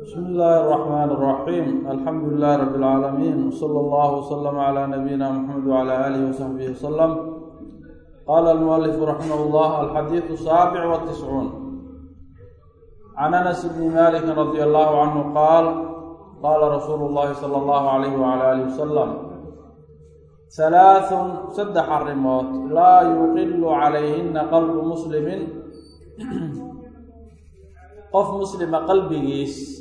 بsم الlh الرحmن الرحيم الحمdu لله رب العاalمين وصلى الله وsلم على نبيinا محمد وعلى آله وصحبه وسلم qال المؤلف رحimه الله الxadيiث السابع والتسعون عن أنس بن مالك رضي الله عنه qاal qاla رsuuل الlahi صلى الله عليه وعلى آله وسلم ثلاث saddex arrimood laa yuqil calayhina qalbu muslimi qof muslima qalbigiis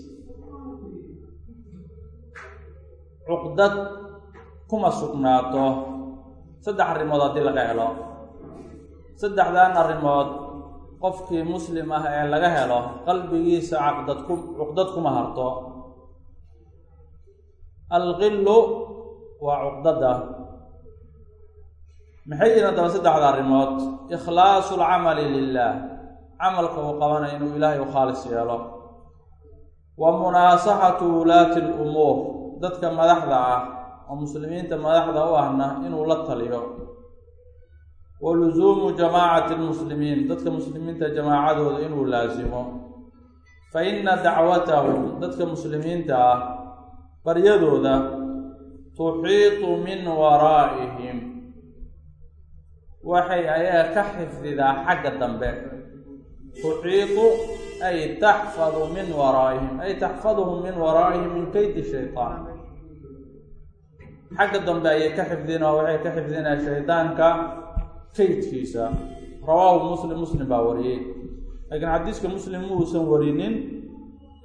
cuqdad kuma sugnaato. Saddex arrimood haddii laga helo. Saddexdan arrimood qofkii muslim ah ee laga helo qalbigiisa caqdad ku cuqdad kuma harto. Alqilu waa cuqdada maxay yihiin haddaba saddexda arrimood? Ikhlaasu lcamali lilah camalka uu qabanayo inuu ilaahay u khaalis yeelo. Wa munaasaxatu wulaati lumuur dadka madaxda ah oo muslimiinta madaxda u ahna inuu la taliyo. Wa lusuumu jamaacati lmuslimiin dadka muslimiinta jamaacadooda inuu laasimo fa inna dacwatahum dadka muslimiinta ah baryadooda tuxiitu min waraa'ihim. Waxay ayaga ka xifdidaa xagga dambe. Tuxiitu ay taxfadu min waraa'ihim ay taxfaduhum min waraa'ihim min keydi shaytaan xagga dambe ayay ka xifdin oo waxay ka xifdinaa shaydaanka kaydkiisa. Rawaahu muslim muslim baa wariyey. Laakiin xadiiska muslim muusan warinin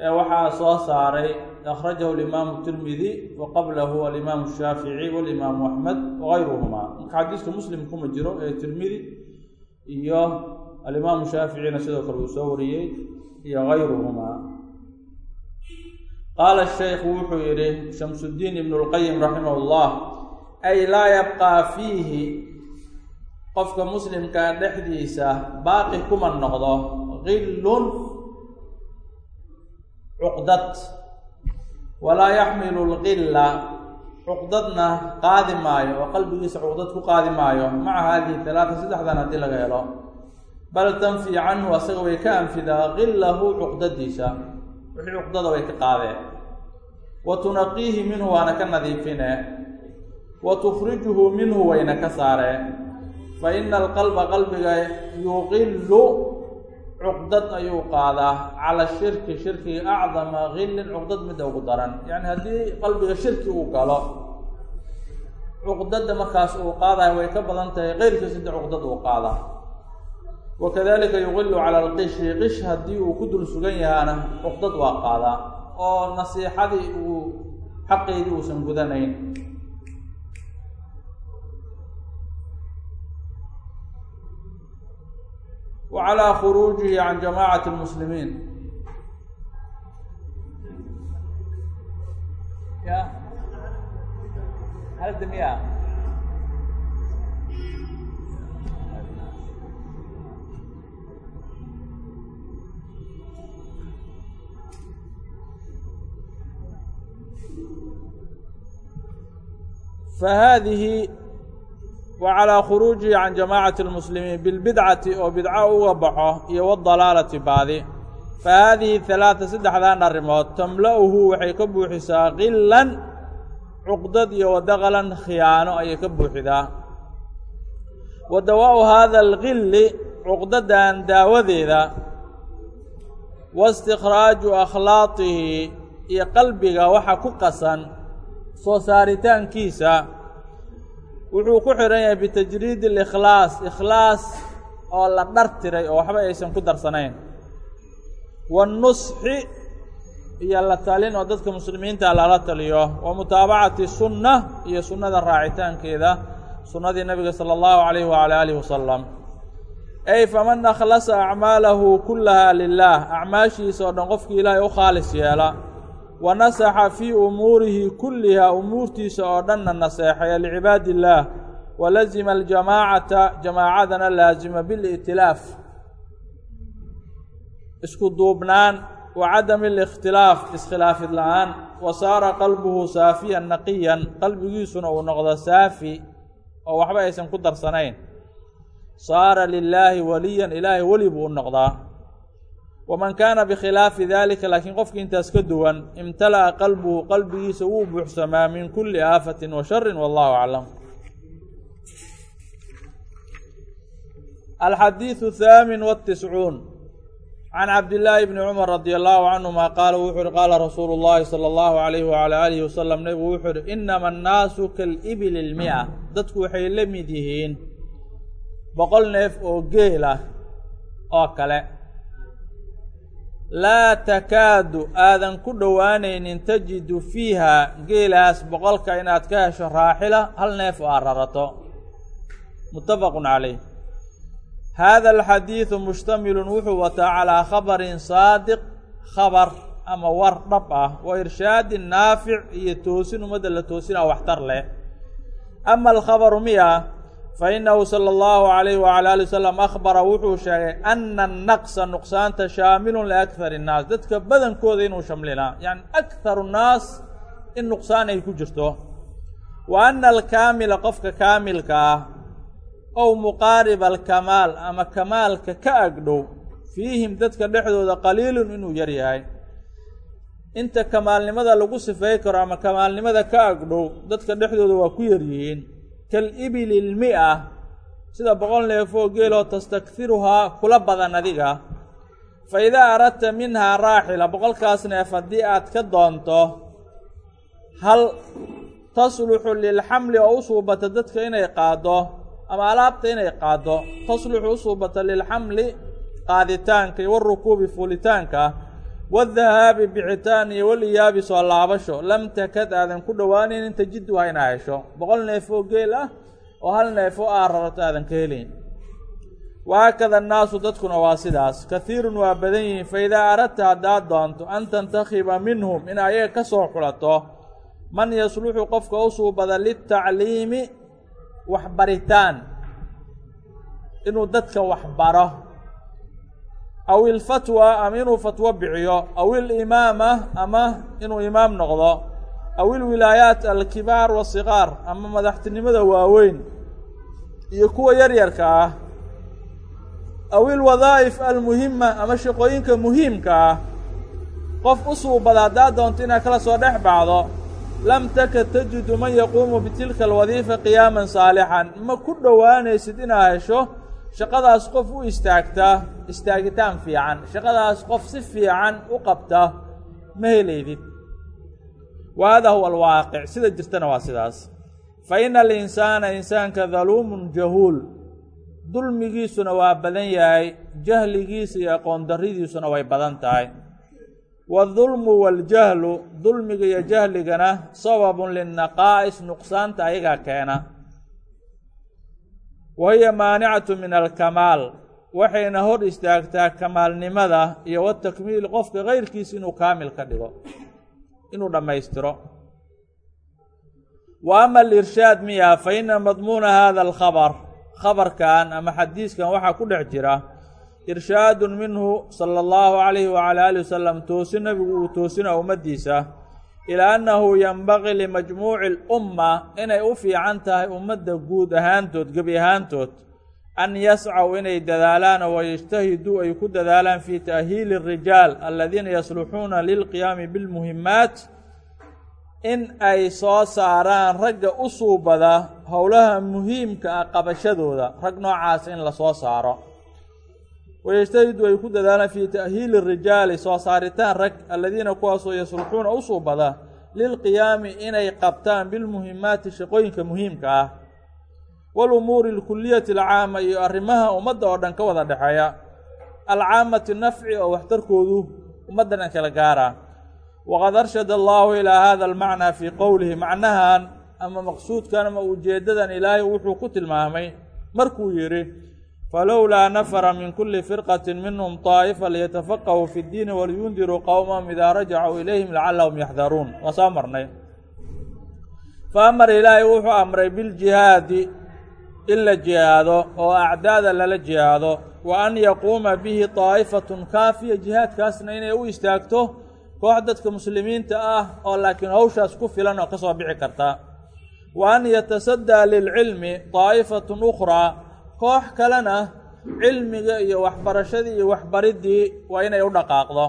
ee waxaa soo saaray akhrajahu alimaamu tirmidi wa qablahu alimaamu shaafici walimaamu axmed wagayruhumaa marka xadiiska muslim kuma jiro ee tirmidi iyo alimaamu shaaficina sidoo kale uu soo wariyey iyo gayruhumaa qaala shaykhu wuxuu yidhi shamsuddiin ibnu lqayim raximah llah ay laa yabqaa fiihi qofka muslimkaa dhexdiisa baaqi kuma noqdo qillun cuqdad walaa yaxmilu lqilla cuqdadna qaadi maayo oo qalbigiisa cuqdad ku qaadi maayo maca haadihi talaata saddexdan haddii laga helo bal tanfi canhu asaga way ka anfidaa qillahu cuqdadiisa wixii cuqdada way ka qaadeen. Wa tunaqiihi minhu waana ka nadiifine. Wa tukhrijuhu minhu wayna ka saareen fa ina alqalba qalbiga yuqillu. Cuqdad ayuu qaadaa cala shirki shirkiga acdama qillin cuqdad midda ugu daran. Yacni haddii qalbiga shirki uu galo cuqdada markaas uu qaadayo way ka badan tahay keyrkiis inta cuqdad uu qaada wakadalika yuqilu cala alqishi qish haddii uu ku dul sugan yahaana cuqdad waa qaadaa oo nasiixadii uu xaqeydii uusan gudanayn. Wa calaa khuruujihi can jamaacati lmuslimiin ya haldamiya fahaadihi wa calaa khuruujihi can jamaacati lmuslimiin bilbidcati oo bidco uga baxo iyo wadalaalati baadi fa haadihi halaata saddexdan arrimood tamla-uhu waxay ka buuxisaa qillan cuqdad iyo wadaqalan khiyaano ayay ka buuxidaa wa dawaau hada alqilli cuqdadan daawadeeda wa istikhraaju iyo qalbiga waxa ku qasan soo saaritaankiisa wuxuu ku xihan yahay bitajriid اlikhlaas ikhlaas oo la dhartiray oo waxba aysan ku darsanayn waannusxi iyo la talin oo dadka muslimiinta lala taliyo wa mutaabacati sunna iyo sunnada raacitaankeeda sunnadii nabiga salى اllahu alayh wala alih wasalam ay faman akhlasa acmaalahu kulaha lilah acmaashiisa oo dhan qofkii ilaahay u khaalis yeela wa nasaxa fii umuurihi kulliha umuurtiisa oo dhanna naseexaya licibaadi illaah wa lazima aljamaacata jamaacadana laasima bili'tilaaf isku duubnaan wa cadami alikhtilaaf iskhilaafid la'aan. Wa saara qalbuhu saafiyan naqiyan qalbigiisuna uu noqdo saafi oo waxba aysan ku darsanayn. Saara lilaahi waliyan ilaahay weli buu u noqdaa waman kaana bikhilaafi dalika laakiin qofkii intaas ka duwan imtala'a qalbuhu qalbigiisa wuu buuxsamaa min kuli aafatin wa sharin wallahu aclam alxadiidu thaamin wاtiscuun can cabdillaahi bni cumar radi allahu canhuma qaala wuxuu uhi qaala rasuulu llahi sala allahu alayhi wala aalihi wasalam nebigu wuxuu uhi inama annaasu kalibili lmia dadku waxay la mid yihiin boqol neef oo geel ah oo kale laa takaadu aadan ku dhowaanaynin tajidu fiiha geelaas boqolka inaad ka hesho raaxila hal neef oo aad rarato muttafaqun calayh. Hada alxadiidu mushtamilun wuxuu wataa calaa khabarin saadiq khabar ama war dhab ah wa irshaadin naafic iyo toosin ummadda la toosinaa waxtar leh. Ama alkhabaru miya fa inahu sala allahu alayhi wala ali wasalam akhbara wuxuu sheegay ana annaqsa nuqsaanta shaamilun liakhari nnaas dadka badankooda inuu shamlinaa yani akharu nnaas in nuqsaan ay ku jirto wa ana alkaamila qofka kaamilka ah ow muqaariba alkamaal ama kamaalka ka agdhow fiihim dadka dhexdooda qaliilun inuu yar yahay inta kamaalnimada lagu sifay karo ama kamaalnimada ka agdhow dadka dhexdooda waa ku yaryihiin kalibili lmi'a sida boqol neefoo geeloo tastakhiruhaa kula badan adiga. Fa idaa aradta minhaa raaxila boqolkaas neef haddii aad ka doonto hal tasluxu lilxamli oo u suubata dadka inay qaaddo ama alaabta inay qaaddo tasluxu u suubata lilxamli qaaditaanka iyo warukuubi fuulitaanka wadahaabi bixitaan iyo waliyaabi soo laabasho lam takad aadan ku dhowaanaynin tajiduha inaa hesho boqol neef oo geel ah oo hal neef oo aa aadan ka helayn wahaakada annaasu dadkuna waa sidaas kahiirun waa badan yihiin fa idaa aradta haddaad doonto an tantakhiba minhum in ayaga ka soo xulato man yasluxu qofka u suubada litacliimi waxbaritaan inuu dadka waxbaro aw ilfatwa ama inuu fatwo biciyo aw ilimaama ama inuu imaam noqdo. Aw ilwilaayaat alkibaar wasikaar ama madaxtinimada waaweyn. Iyo kuwa yaryarka ah. Aw ilwadaa'if almuhima ama shaqooyinka muhiimka ah. Qof u suubada haddaad doonto inaad kala soo dhex baxdo lam takad tajidu man yaquumu bitilka alwadiifa qiyaaman saalixan ma ku dhowaanaysid inaad hesho shaqadaas qof u istaagtaa istaagitaan fiican. Shaqadaas qof si fiican u qabta ma helaydid wa hada huwa alwaaqic sida jirtana waa sidaas. Fa ina alinsaana insaanka daluumun jahuul. Dulmigiisuna waa badan yahay jahligiisa iyo aqoon darridiisuna way badan tahay. Waadulmu waaljahlu dulmiga iyo jahligana sababun linnaqaa'is nuqsaanta ayagaa keena wa hiya maanicatu min alkamaal. Waxayna hor istaagtaa kamaalnimada iyo watakmiil qofka kayrkiisa inuu kaamil ka dhigo inuu dhammaystiro. Wa ama alirshaad miya fa ina madmuuna hada alkhabar. Khabarkan ama xadiiskan waxaa ku dhex jira irshaadun minhu sala allahu calayhi wacala alihi wasalam toosin nabigu uu toosina ummaddiisa ilaa annahu yenbaqii limajmuuci lumma inay u fiican tahay ummadda guud ahaantood gebi ahaantood an yascaw inay dadaalaan oo yajtahiduu ay ku dadaalaan fii ta'hiili arijaal aladiina yasluxuuna lilqiyaami bilmuhimaat in ay soo saaraan ragga u suubada howlaha muhiimka ah qabashadooda rag noocaas in la soo saaro wayajtahidu ay ku dadaalaan fii ta'hiili rijaali soo saaritaan rag aladiina kuwaasoo yasluxuuna u suubada lilqiyaami inay qabtaan bilmuhimaati shaqooyinka muhiimka ah walumuuri alkuliyati alcaama iyo arrimaha ummadda oo dhan ka wada dhexeeya alcaamati nafci oo waxtarkoodu ummadda dhan kala gaara waqad arshada allahu ilaa hada almacnaa fii qowlihi macnahan ama maqsuudkan ama ujeeddadan ilaahay wuxuu ku tilmaamay markuu yidhi falowlaa nafara min kuli firqati minhum طaa'ifa liyatafaqahuu fi اddiini waliyundiruu qowmahum idaa rajacuu ilayhim lacalahum yaxdaruun waa soo marnay faamar ilaahay wuxuu amray biljihaadi in la jihaado oo acdaada lala jihaado wa an yaquuma bihi طaa'ifatun kaafiya jihaadkaasna inay u istaagto koox dadka muslimiinta ah oo laakiin hawshaas ku filan oo ka soo bixi karta wa an yatasadaa lilcilmi طaa'ifatun ukhraa koox kalena cilmiga iyo waxbarashadii iyo waxbariddii waa inay u dhaqaaqdo.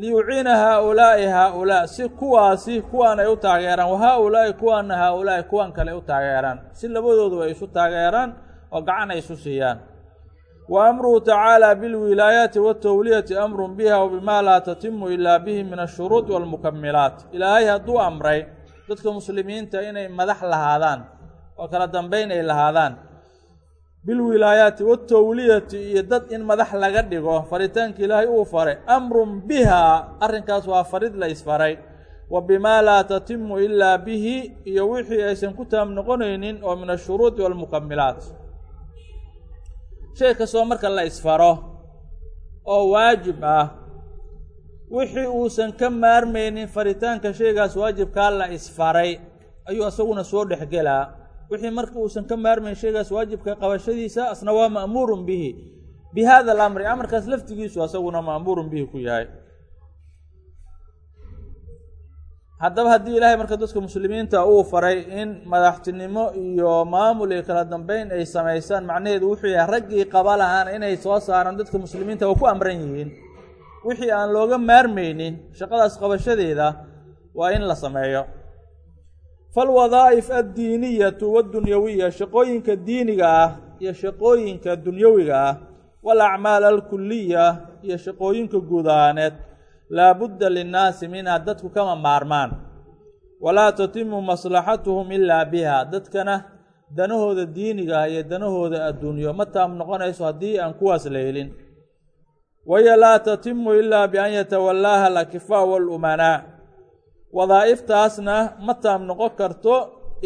liyuciina haa-ulaa'i haa-ulaa si kuwaasi kuwaan ay u taageeraan wa haa-ulaa'i kuwaana haa-ulaa'i kuwan kale u taageeraan. Si labadoodu ay isu taageeraan oo gacan ay isu siiyaan. Wa amruhu tacaala bilwilaayaati watawliyati amrun biha wa bimaa laa tatimu ilaa bihi min ashuruudi walmukamilaat ilaahay hadduu amray dadka muslimiinta inay madax lahaadaan oo kala dambeyn ay lahaadaan bilwilaayaati watawliyati iyo dad in madax laga dhigo faritaanka ilaahay uu faray amrun bihaa arrinkaas waa farid la isfaray. Wa bimaa laa tatimu ilaa bihi iyo wixii aysan ku taam noqonaynin oo min ashuruudi walmukamilaat shay kastoo marka la isfaro oo waajib ah wixii uusan ka maarmaynin faritaanka shaygaas waajibkaa la isfaray ayuu isaguna soo dhexgelaa wixii marka uusan ka maarmayn shaygaas waajibka qabashadiisa asna waa ma'muurun bihi. Bi hada alamri amarkaas laftigiisu asaguna ma'muurun bihi ku yahay. Haddaba haddii ilaahay marka dadka muslimiinta uu faray in madaxtinimo iyo maamul iyo kala dambeyn ay samaysaan macnaheedu wuxuu yahay raggii qaba lahaan inay soo saaraan dadka muslimiinta waa ku amran yihiin. Wixii aan looga maarmaynin shaqadaas qabashadeeda waa in la sameeyo falwadaa'if addiiniyatu waddunyawiya shaqooyinka diiniga ah iyo shaqooyinka dunyawiga ah walacmaal alkuliya iyo shaqooyinka guud ahaaneed laabudda linnaasi minha dadku kama maarmaan walaa tatimu maslaxatuhum ilaa biha dadkana danahooda diiniga ah iyo danahooda adduunyo ma taam noqonayso haddii aan kuwaas la helin wahiya laa tatimu ilaa bian yatawallaaha alakifaa walumanaa wadaa'iftaasna ma taam noqon karto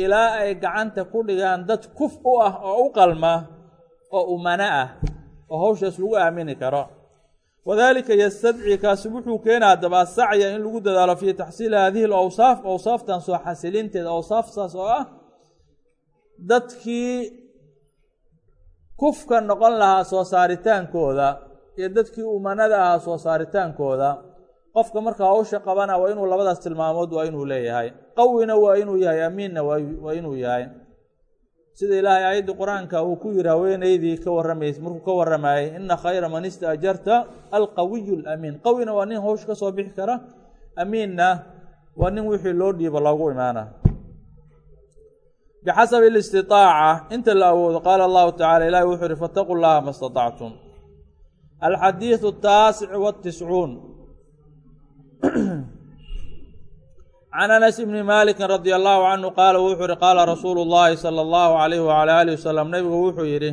ilaa ay gacanta ku dhigaan dad kuf u ah oo u qalma oo umana ah oo hawshaas lagu aamini karo. Wadaalika yastadci kaasi wuxuu keenaa daba sacya in lagu dadaalo fii taxsiili haadihi alawsaaf awsaaftan soo xasilinteeda awsaaftaas oo ah dadkii kufka noqon lahaa soo saaritaankooda iyo dadkii umanada ahaa soo saaritaankooda qofka marka hawsha qabana waa inuu labadaas tilmaamood waa inuu leeyahay qawina waa inuu yahay amiinna waa inuu yahay sida ilaahay aayaddii qur-aanka uu ku yidhi haweenaydii ka warramays markuu ka warramayay ina khayra man istaajarta alqawiyu lamiin qawina waa nin hawsha ka soo bixi kara amiinna waa nin wixii loo dhiibo loogu imaana bixasabi اlistiطaaca inta la awoodo qaala allahu tacala ilahi wuxuu yihi fataquu llaha ma اstaطactum alxadiiثu الtaasic wالtiscuun can anas ibni maalikin radia allahu canhu qaala wuxuu yihi qaala rasuulu llaahi sala allahu alayhi wala alihi wasalam nebigu wuxuu yidhi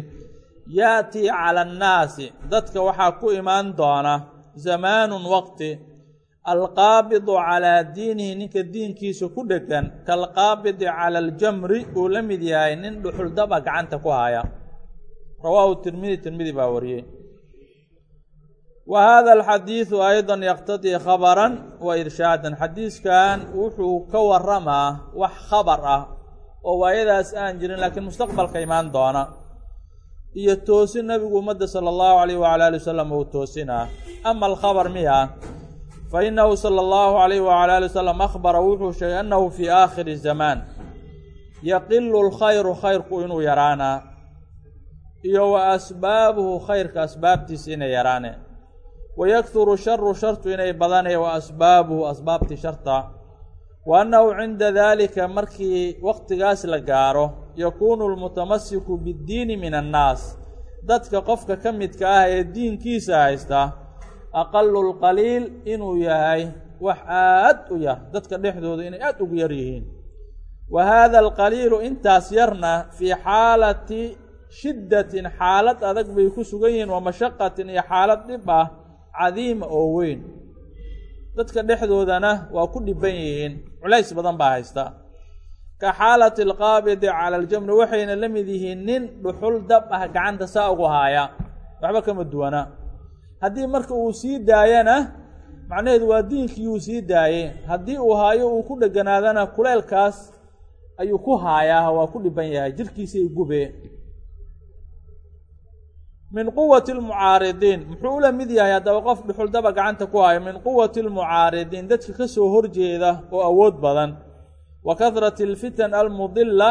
yaatii cala annaasi dadka waxaa ku imaan doona zamaanun waqti alqaabidu calaa diinihi ninka diinkiisa ku dhegan kalqaabidi cala aljamri uu la mid yahay nin dhuxuldaba gacanta ku haya rawaahu tirmidi tirmidi baa wariyey wa hada alxadiidu ayda yaqtadii khabaran wa irshaadan. Xadiiskan wuxuu ka waramaa wax khabar ah oo waayadaas aan jirin laakiin mustaqbalka imaan doona. Iyo toosin nabigu ummadda sala allahu alayh wala ali wasalam uu toosinaa ama alkhabar miya fa inahu sala allahu alayh wala ali wasalam akhbara wuxuu sheegay annahu fii aakhiri zamaan yaqilu lkhayru khayrku inuu yaraanaa iyo wa asbaabuhu khayrka asbaabtiisa inay yaraane wayakturu sharu shartu inay badanay wa asbaabuhu asbaabtii sharta wa annahu cinda daalika markii waqtigaas la gaaro yakuunu lmutamasiku biddiini min annaas dadka qofka ka midka ah ee diinkiisa haysta aqalu lqaliil inuu yahay wax aad u yar dadka dhexdooda inay aad ugu yar yihiin wa haada alqaliilu intaas yarna fii xaalati shiddatin xaalad adag bay ku sugan yihiin wa mashaqatin iyo xaalad dhib ah cadiima oo weyn. Dadka dhexdoodana waa ku dhiban yihiin. Culays badan baa haysta. Ka xaalati alqaabidi cala aljamri waxayna la mid yihiin nin dhuxul dab ah gacanta saa ugu haaya. Waxba kama duwana. Haddii marka uu sii daayana macnaheedu waa diinkii uu sii daayey haddii uu haayo uu ku dheganaadana kuleelkaas ayuu ku haayaa waa ku dhiban yahay. Jirkiisay gube min quwati lmucaaridiin. Muxuu ula mid yahay hadaba qof dhuxuldaba gacanta ku haya min quwati lmucaaridiin. Dadka ka soo horjeeda oo awood badan. Wa kahrati alfitan almudilla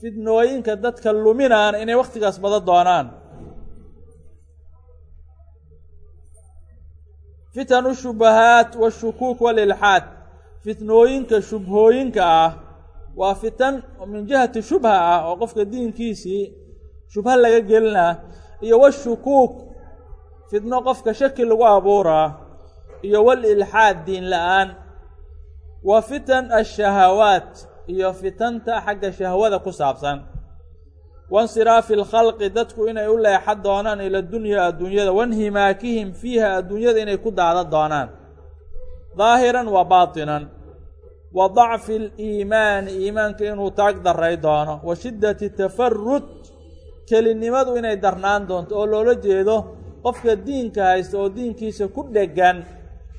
fitnooyinka dadka luminaan inay wakhtigaas bada doonaan. Fitanu shubahaat washukuuk walilxaad fitnooyinka shubhooyinka ah waa fitan min jihati shubha ah oo qofka diinkiisii shubha laga gelinaa iyo washukuuk fitno qofka shaki lagu abuuraa iyo walilxaad diin la'aan. Wa fitan ashahawaat iyo fitanta xagga shahwada ku saabsan. Wansiraafi alkhalqi dadku inay u leexan doonaan ila dunyaa adduunyada. Wainhimaakihim fiiha adduunyada inay ku daada doonaan. Daahiran wa baatinan. Wa dacfi aliimaani iimaanka inuu taag daray doono. Wa shiddati tafarud kelinimadu inay darnaan doonto oo loola jeedo qofka diinka haysta oo diinkiisa ku dhegan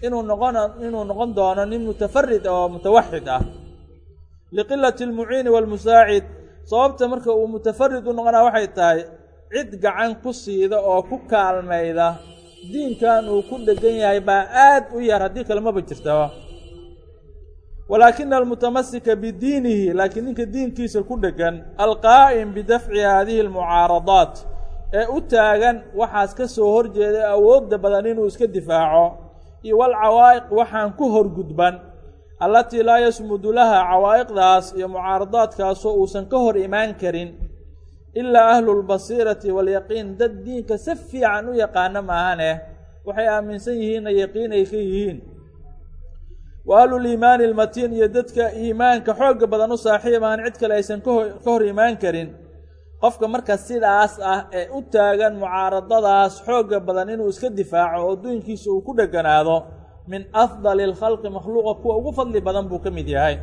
inuu noqon inuu noqon doono nin mutafarid oo mutawaxid ah. Liqilati almuciini waalmusaacid sababta marka uu mutafarid u noqonaa waxay tahay cid gacan ku siida oo ku kaalmayda diinkan uu ku dhegan yahay baa aad u yar haddii kale maba jirtaba walaakina almutamasika bidiinihi laakiin ninka diinkiisa ku dhegan alqaa'im bidafci haadihi almucaaradaat ee u taagan waxaas ka soo horjeeda awoodda badan inuu iska difaaco iyo walcawaa'iq waxaan ku horgudban allatii laa yasmudu laha cawaa'iqdaas iyo mucaaradaadkaasoo uusan ka hor imaan karin ilaa ahlulbasiirati waalyaqiin dad diinka si fiican u yaqaano maahaneh waxay aaminsan yihiinna yaqiin ay ka yihiin wa ahluliimaani almatiin iyo dadka iimaanka xoogga badan u saaxiib ahan cid kale aysan ka hor imaan karin. Qofka marka sidaas ah ee u taagan mucaaradadaas xoogga badan inuu iska difaaco oo duinkiisa uu ku dheganaado min afdali alkhalqi makhluuqa kuwa ugu fadli badan buu ka mid yahay.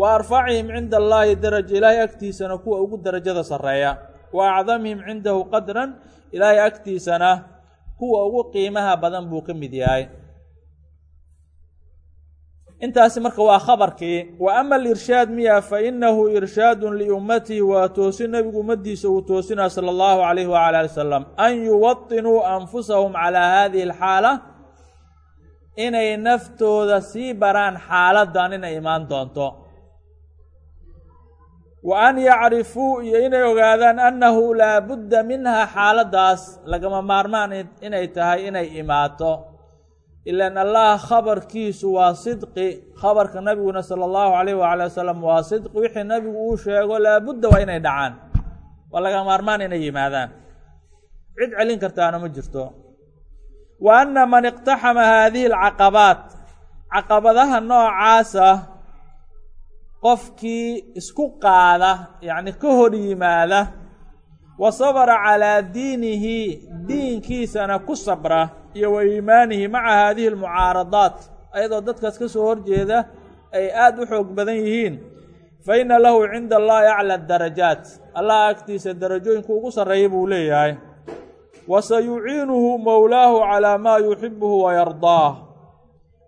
Wa arfacihim cinda allaahi daraja ilaahay agtiisana kuwa ugu darajada sarreeya. Wa acdamihim cindahu qadran ilaahay agtiisana kuwa ugu qiimaha badan buu ka mid yahay intaasi marka waa khabarkii. Wa ama alirshaad miya fa inahu irshaadun liummatihi waa toosin nebigu ummaddiisa uu toosinaa sala allahu calayhi wacala ali wasalam an yuwatinuu anfusahum calaa hadihi alxaala inay naftooda sii baraan xaaladdan inay imaan doonto. Wa an yacrifuu iyo inay ogaadaan annahu laa budda minha xaaladdaas lagama maarmaan inay tahay inay imaato ilaan allah khabarkiisu waa sidqi. Khabarka nabiguna sala allahu calayh waala wasalam waa sidqi. Wixii nabigu uu sheego laabudda waa inay dhacaan. Waa lagama maarmaan inay yimaadaan. Cid celin kartaana ma jirto. Wa anna man iqtaxama haadihi alcaqabaat. Caqabadaha noocaasa qofkii isku qaada yacni ka hor yimaada wa sabara calaa diinihi diinkiisana ku sabra iyo wa iimaanihi maca haadihi almucaaradaat ayadoo dadkaas ka soo horjeeda ay aada u xoog badan yihiin. Fa inna lahu cinda allahi acla darajaat. Allah agtiisa darajooyinka ugu sarreeya buu leeyahay. Wa sayuciinuhu mowlaahu calaa maa yuxibuhu wayardaah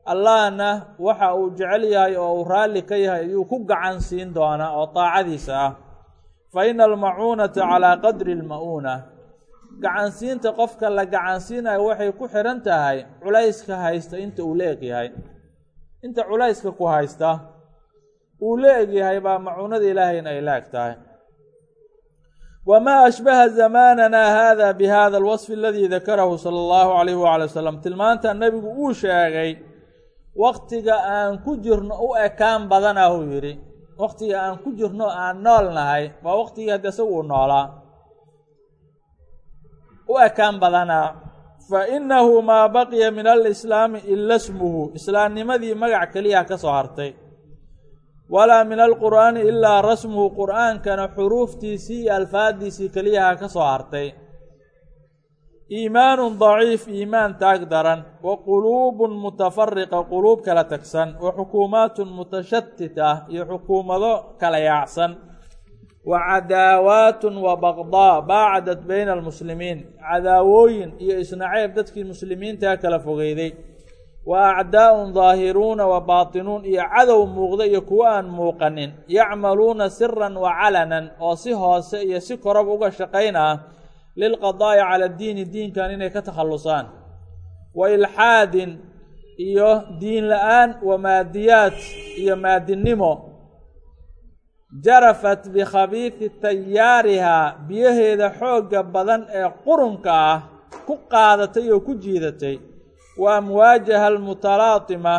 allahna waxa uu jecel yahay oo uu raalli ka yahay ayuu ku gacan siin doonaa oo taacadiisa ah. Fa ina almacuunata calaa qadri alma'uuna gacansiinta qofka la gacansiinayo waxay ku xidhan tahay culayska haysta inta uu la egyahay inta culayska ku haysta uu la egyahay baa macuunada ilaahayna ay la eg tahay wamaa ashbaha zamaanana hada bi hada alwasfi aladii dakarahu sala allahu calayhi waala wasalam tilmaanta nebigu uu sheegay waktiga aan ku jirno u ekaan badanah uu yidhi. Waktiga aan ku jirno aan nool nahay waa waktigii haddi isagu uu noolaa u ekaan badanaa fa innahu maa baqiya min alislaami ila smuhu islaamnimadii magac keliya ka soo hartay. Walaa min alqur'aani ilaa rasmuhu. Qur'aankana xuruuftiisii iyo alfaadiisii keliyaha ka soo hartay. Iimaanun daciif iimaan taag daran. Wa quluubun mutafariqa quluub kala tagsan. Wa xukuumaatun mutashatita iyo xukuumado kala yaacsan wa cadaawaatun wa baqdaa baacdat bayna almuslimiin cadaawooyin iyo isnaceyb dadkii muslimiintaa kala fogeyday wa acdaa'un daahiruuna wa baatinuun iyo cadow muuqda iyo kuwo aan muuqanin. yacmaluuna siran wa calanan oo si hoose iyo si korab uga shaqaynaa lilqadaa'i cala diini diinkan inay ka takhallusaan wa ilxaadin iyo diin la'aan wa maadiyaat iyo maadinnimo jarafat bikhabiidi tayaarihaa biyaheeda xoogga badan ee qurunka ah ku qaadatay oo ku jiidatay. Wa amwaajaha almutalaatima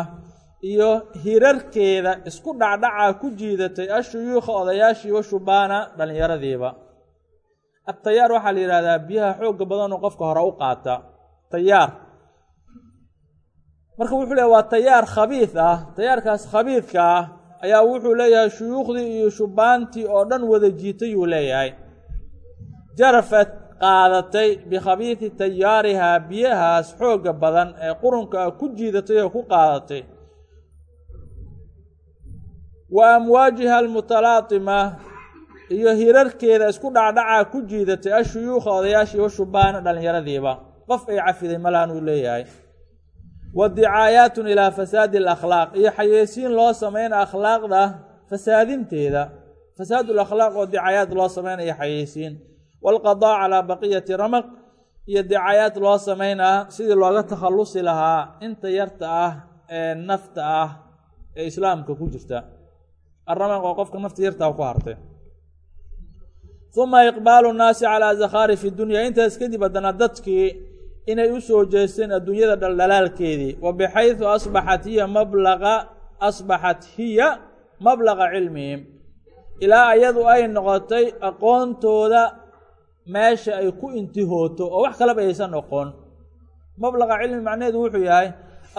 iyo hirarkeeda isku dhacdhacaa ku jiidatay ashuyuukha odayaashii wa shubaana dhallinyaradiiba. Atayaar waxaa la yidhahdaa biyaha xoogga badanoo qofka hore u qaata. Tayaar. Marka wuxuu leeyahy waa tayaar khabiid ah. Tayaarkaas khabiidka ah ayaa wuxuu leeyahay shuyuukhdii iyo shubaantii oo dhan wada jiitayuu leeyahay. Jarafad qaadatay bikhabiidi tayaarihaa biyahaas xoogga badan ee qurunka ah ku jiidatay oo ku qaadatay. Wa amwaajiha almutalaatima iyo hirarkeeda isku dhacdhacaa ku jiidatay ashuyuukha odayaashii wa shubaana dhallinyaradiiba. Qof ay cafiday malahan uu leeyahay wa dicaayaatun ilaa fasaadi alakhlaaq iyo xayeysiin loo samayna akhlaaqda fasaadinteeda. Fasaad lakhlaaq oo dicaayaad loo samaynayo xayeysiin. Waalqadaa calaa baqiyati ramaq iyo dicaayaad loo samaynaa sidii looga takhallusi lahaa inta yarta ah ee nafta ah ee islaamka ku jirta. Aramaq oo qofka nafta yartaa ku hartay. Uma iqbaalu nnaasi calaa zakhaarifi dunya. Intaas kadib haddana dadkii inay u soo jeesteen adduunyada dhaldhalaalkeedii wa bixaydu asbaxat hiya mablaqa asbaxat hiya mablaqa cilmihim. Ilaa ayadu ay noqotay aqoontooda meesha ay ku intihooto oo wax kalaba aysan oqoon mablaqa cilmi macnaheedu wuxuu yahay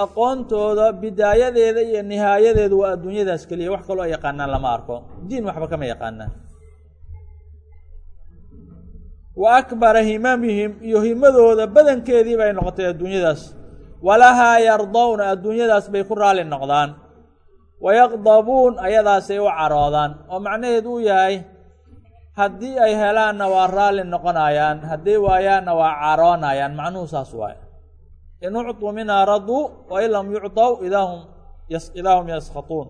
aqoontooda bidaayadeeda iyo nihaayadeedu waa adduunyadaas keliya. Wax kaloo yaqaanaan lama arko. Diin waxba kama yaqaanaan wa akbara himamihim iyo himadooda badankeedii bay noqotay adduunyadaas. Walahaa yardowna adduunyadaas bay ku raali noqdaan. Wayaqdabuun ayadaasay u caroodaan. Oo macnaheedu uu yahay haddii ay helaanna waa raalli noqonayaan haddii waayaanna waa caroonayaan macnuhu saas waay in ucطuu minhaa raduu wain lam yucطow idaahum idaa hum yaskhatuun.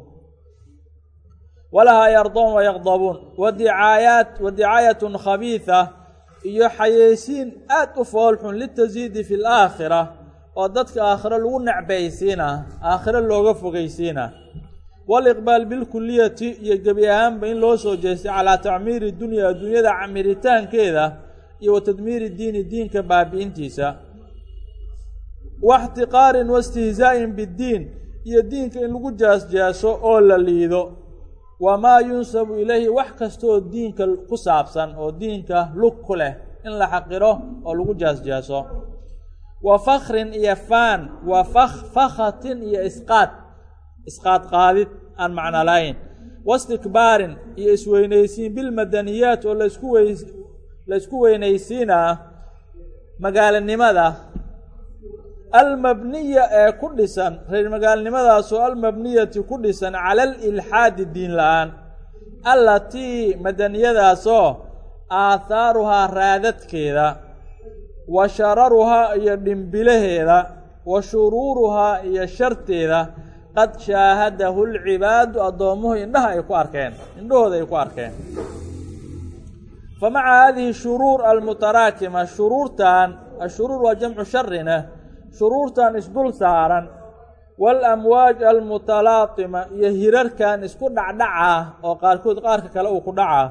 Walahaa yardown wayaqdabuun wadicaayaat wadicaayatun khabiida iyo xayeysiin aad u foolxun litasiidi fi laakhira oo dadka aakhiro lagu necbaysiina aakhiro looga fogeysiina waliqbaal bilkuliyati iyo gebi ahaanba in loo soo jeestay calaa tacmiiri dunya adduunyada camiritaankeeda iyo wa tadmiiri diini diinka baabi'intiisa. Waxtiqaarin waistihzaa'in biddiin iyo diinka in lagu jaasjaaso oo la liido wamaa yunsabu ilayhi wax kastaoo diinka ku saabsan oo diinka lug ku leh in la xaqiro oo lagu jaasjaaso. Wa fakrin iyo faan wa fakfakhatin iyo isqaad isqaad qaadid aan macno lahayn. Wastikbaarin iyo isweynaysiin bilmadaniyaat oo lasku wey laysku weynaysiinaa magaalanimada almabniya ee ku dhisan reer magaalnimadaasoo almabniyati ku dhisan cala alilxaadi diin la'aan allatii madaniyadaasoo aathaaruhaa raadadkeeda wa shararuhaa iyo dhimbilaheeda wa shuruuruhaa iyo sharteeda qad shaahadahu lcibaadu addoommuhu indhaha ay ku arkeen indhahooda ay ku arkeen. Fa maca haadihi shuruur almutaraakima shuruurtan ashuruur waa jamcu sharina shuruurtan isdul saaran waalamwaaj almutalaatima iyo hirarkan isku dhacdhaca oo qaarkood qaarka kale uu ku dhaca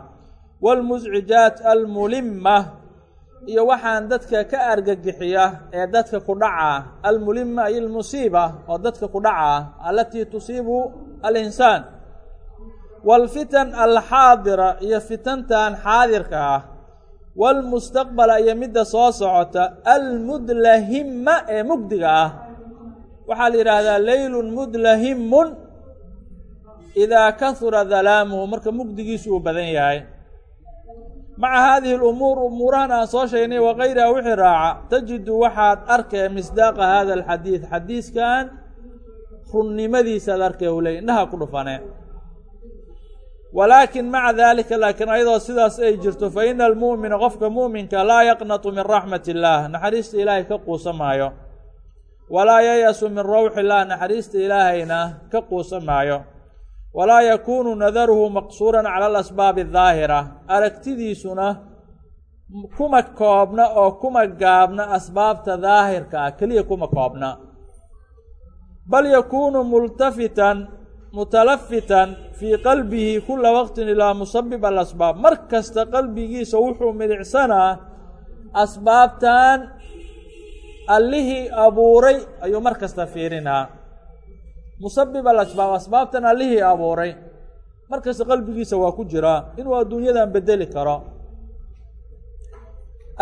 waalmuscijaat almulimma iyo waxaan dadka ka argagixiya ee dadka ku dhaca almulimma ay almusiiba oo dadka ku dhaca alatii tusiibu alinsaan waalfitan alxaadira iyo fitantan xaadirka ah waalmustaqbala iyo midda soo socota almudlahima ee mugdiga ah waxaa la yidhaahdaa leylun mudlahimun idaa kahura dalaamuhu marka mugdigiisu uu badan yahay maca haadihi lumuur umuurahan aan soo sheegnay wakayriha wixii raaca tajidu waxaad arkee misdaaqa hada alxadiid xadiiskan runnimadiisaad arkee u indhaha ku dhufane walaakin maca daalika laakiin ayadoo sidaas ay jirto fa ina almu'mina qofka mu'minka laa yaqnatu min raxmat illaah naxariista ilaahay ka quusa maayo walaa yayasu min rawxi illaah naxariista ilaahayna ka quusa maayo walaa yakuunu nadaruhu maqsuuran cala alasbaabi adaahira aragtidiisuna kuma koobna oo kuma gaabna asbaabta daahirka ah keliya kuma koobna. Bal yakuunu multafitan mutalafitan fii qalbihi kula waqtin ilaa musabib alasbaab. Mar kasta qalbigiisa wuxuu midicsanaa asbaabtan allihii abuuray ayuu mar kasta fiirinaa. Musabib alasbaab asbaabtan allihii abuuray. Mar kasta qalbigiisa waa ku jiraa inuu adduunyadan bedeli karo.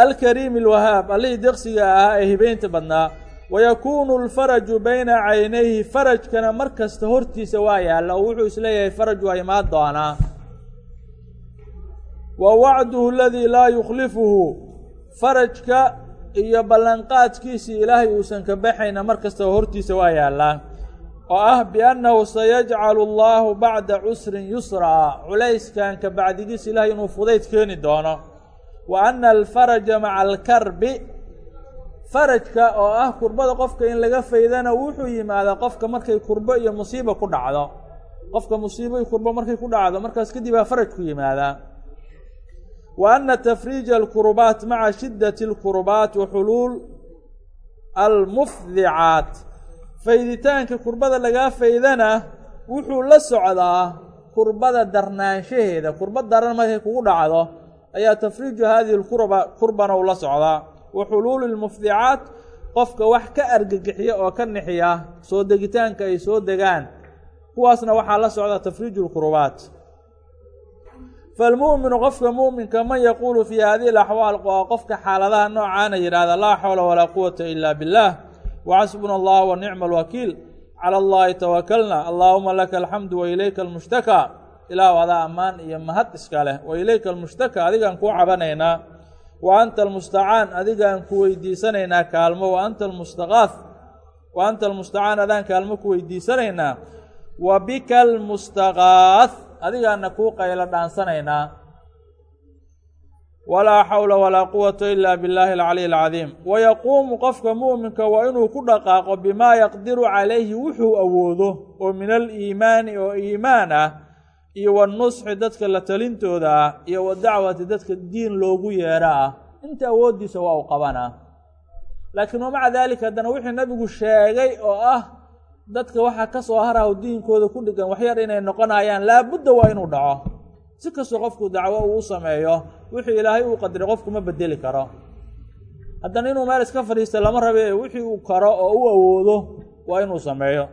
Alkariimi alwahaab allihii deqsiga ahaa ee hibeynta badnaa wayakuunu alfaraju bayna caynayhi farajkana mar kasta hortiisa waa yaalla oo wuxuu is leeyahay faraj waa imaan doonaa wa wacduhu aladii laa yukhlifuhu farajka iyo ballanqaadkiisii ilaahay uusan ka baxayna mar kastaba hortiisa waa yaallaa oo ah biannahu sayajcalu allahu bacda cusrin yusraa culayskan ka bacdigiisa ilahay inuu fudayd keeni doono. wa anna alfaraja maca alkarbi farajka oo ah kurbada qofka in laga faydana wuxuu yimaadaa qofka markay kurbo iyo musiiba ku dhacdo. Qofka musiibo iyo kurbo markay ku dhacdo markaas kadib baa farajku yimaadaa. Wa anna tafriija alkurubaat maca shiddati alkurubaat wa xuluul almufdicaat. Fayditaanka kurbada lagaa faydana wuxuu la socdaa kurbada darnaanshaheeda. Kurba daran markay kugu dhacdo ayaa tafriiju hadihi lkurba kurbana uu la socdaa wa xuluuli lmufdicaat qofka wax ka argagixiya oo ka nixiya soo degitaanka ay soo degaan kuwaasna waxaa la socda tafriiju lkurubaat falmu'minu qofka mu'minka man yaquulu fii hadihi alaxwaal waa qofka xaaladaha noocaana yidhahda laa xawla walaa quwata ila biاllah waxasbuna allah wa nicma alwakiil cala allahi tawakalna allaahuma laka alxamdu wa ilayka almushtakaa ilaahu adaa ammaan iyo mahad iska leh wa ilayka almushtaka adigaan kuu cabanaynaa wa anta almustacaan adigaan ku weydiisanaynaa kaalmo. Wa anta almustaqaaf wa anta almustacaan adaan kaalmo ku weydiisanaynaa. Wa bika almustaqaaf adigaana kuu qaylo dhaansanaynaa. Walaa xawla walaa quwata ila biاllahi alcaliy alcadiim wayaquumu qofka mu'minka waa inuu ku dhaqaaqo bimaa yaqdiru calayhi wuxuu awoodo oo min aliimaani oo iimaan ah iyo wanusxi dadka la talintooda ah iyo wadacwati dadka diin loogu yeero ah inta awooddiisa waa u qabanaa laakiin wamaca daalika haddana wixii nabigu sheegay oo ah dadka waxaa ka soo haraho diinkooda ku dhigan waxyar inay noqonayaan laabudda waa inuu dhaco. Si kastoo qofku dacwo uu u sameeyo wixii ilaahay uu qadiray qofku ma bedeli karo. Haddana inuu meel iska fadhiista lama rabe wixii uu karo oo u awoodo waa inuu sameeyo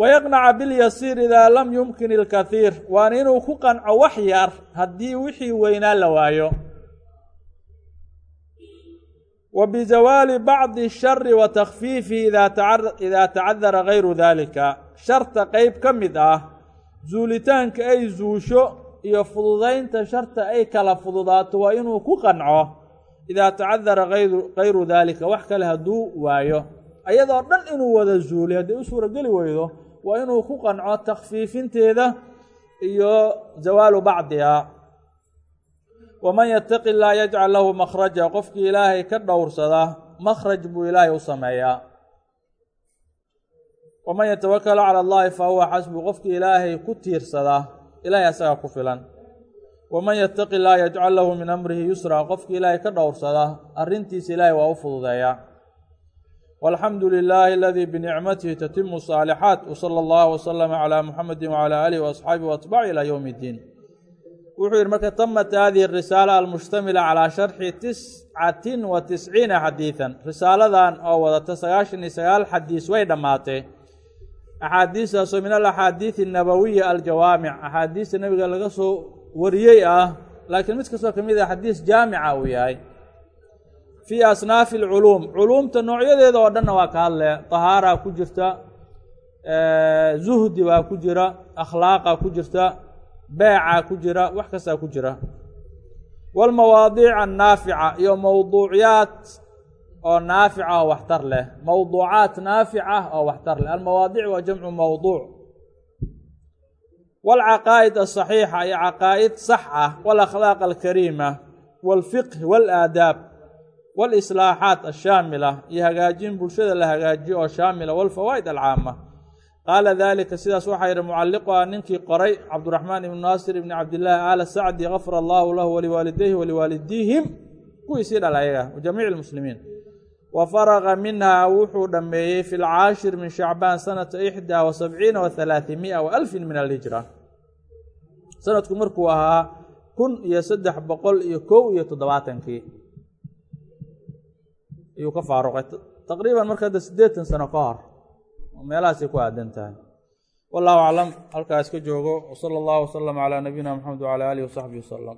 wayaqnaca bilyasiir idaa lam yumkin ilkathiir waana inuu ku qanco wax yar haddii wixii weynaa la waayo wa bizawaali bacdi shari wa takhfiifihi idaa tacadara gayru dalika sharta qeyb ka mid ah zuulitaanka ay zuusho iyo fududaynta sharta ay kala fududaato waa inuu ku qanco idaa tacadara gayru daalika wax kale hadduu waayo ayadoo dhan inuu wada zuuliy haddii u suurageli weydo waa inuu ku qanco takhfiifinteeda iyo zawaalu bacdiha. waman yataqi llah yajcal lahu makhraja qofkii ilaahay ka dhowrsada makhraj buu ilaahay u sameeyaa. waman yatawakal cala allahi fa huwa xasbu qofkii ilaahay ku tiirsada ilahay asaga ku filan. waman yataqi llah yajcal lahu min amrihi yusra qofkii ilaahay ka dhowrsada arrintiisa ilaahay waa u fududeeyaa walxamdu lilaahi aladii binicmatihi tatimu saalixaat wsala allahu wasalama calaa muxamedi wcala aalihi waasxaabihi waatbaci ilaa yowmi iddiin wuxuu yidhi marka tamat hadihi risaala almushtamila calaa sharxi tiscatin wa tisciina xadiidan risaaladan oo wadata sagaashan iyo sagaal xadiis way dhammaatay. Axaadiistaasoo min alaxaadiidi annabawiya aljawaamic. Axaadiista nebiga laga soo wariyey ah laakiin mid kastoo ka a xadiis jaamica uu yahay fii asnaafi alculuum. Culuumta noocyadeeda oo dhanna waa ka hadle tahaaraa ku jirta zuhdi baa ku jira akhlaaqa ku jirta beecaa ku jira wax kastaa ku jira. Waalmawaadiic annaafica iyo mowduucyaad oo naafica oo waxtar leh. Mowduucaat naafica oo waxtar leh. Almawaadiic waa jamcu mowduuc waalcaqaa'id asaxiixa iyo caqaa'id sax ah. Waalakhlaaq alkariima. Waalfiqh waalaadaab walislaaxaat ashaamila iyo hagaajin bulshada la hagaajiyo oo shaamila walfawaa'id alcaama qaala dalika sidaas waxaa yidhi mucalliquha ninkii qoray cabdiraxmaan ibnu naasir ibni cabdillaahi aala sacdi gafara allahu lahu waliwaalidayhi waliwaalidiihim kuwii sii dhala ayaga wajamiici lmuslimiin wa faraqa minhaa wuxuu dhammeeyey fi lcaashir min shacbaan sanata ixdaa wa sabciina wa halaaثimia wa alfin min alhijra sanadku markuu ahaa kun iyo saddex boqol iyo kow iyo toddobaatankii ayuu ka faaruqay. Taqriiban marka hadda siddeetan sano ka hor meelahaasay ku aadan tahay. Wallahu aclam halkaas ka joogo. Wsala allahu wasalam calaa nabiyina maxamed wacala aalihi wasaxbihi wasalam